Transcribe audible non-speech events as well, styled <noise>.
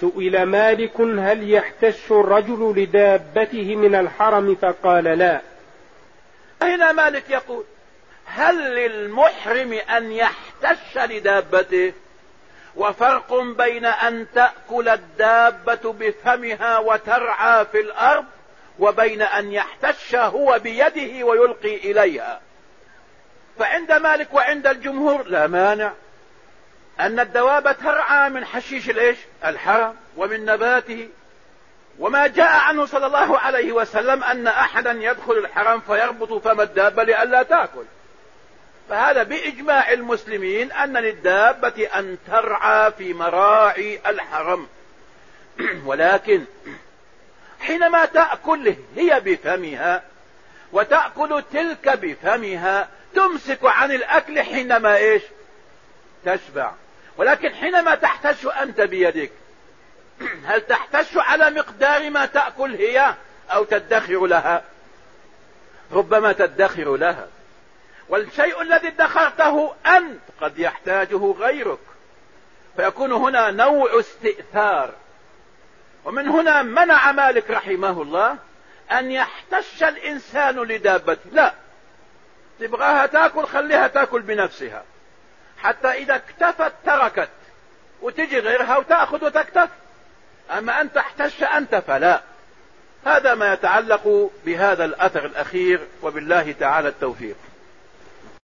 سئل مالك هل يحتش الرجل لدابته من الحرم فقال لا. هنا مالك يقول؟ هل للمحرم أن يحتش لدابته؟ وفرق بين أن تأكل الدابة بفمها وترعى في الأرض وبين أن يحتش هو بيده ويلقي إليها. فعند مالك وعند الجمهور لا مانع. أن الدواب ترعى من حشيش الإيش؟ الحرم ومن نباته. وما جاء عنه صلى الله عليه وسلم أن أحدا يدخل الحرم فيربط فم الدابة لئلا تأكل. فهذا بإجماع المسلمين أن للدابة أن ترعى في مراعي الحرم. <clears throat> ولكن حينما تأكل هي بفمها وتأكل تلك بفمها تمسك عن الأكل حينما إيش؟ تشبع. ولكن حينما تحتش أنت بيدك هل تحتش على مقدار ما تأكل هي أو تدخر لها؟ ربما تدخر لها. والشيء الذي ادخرته أنت قد يحتاجه غيرك. فيكون هنا نوع استئثار. ومن هنا منع مالك رحمه الله أن يحتش الإنسان لدابته لا. تبغاها تأكل خليها تأكل بنفسها. حتى إذا اكتفت تركت. وتجي غيرها وتأخذ وتكتف. أما أن تحتش أنت فلا. هذا ما يتعلق بهذا الأثر الأخير وبالله تعالى التوفيق.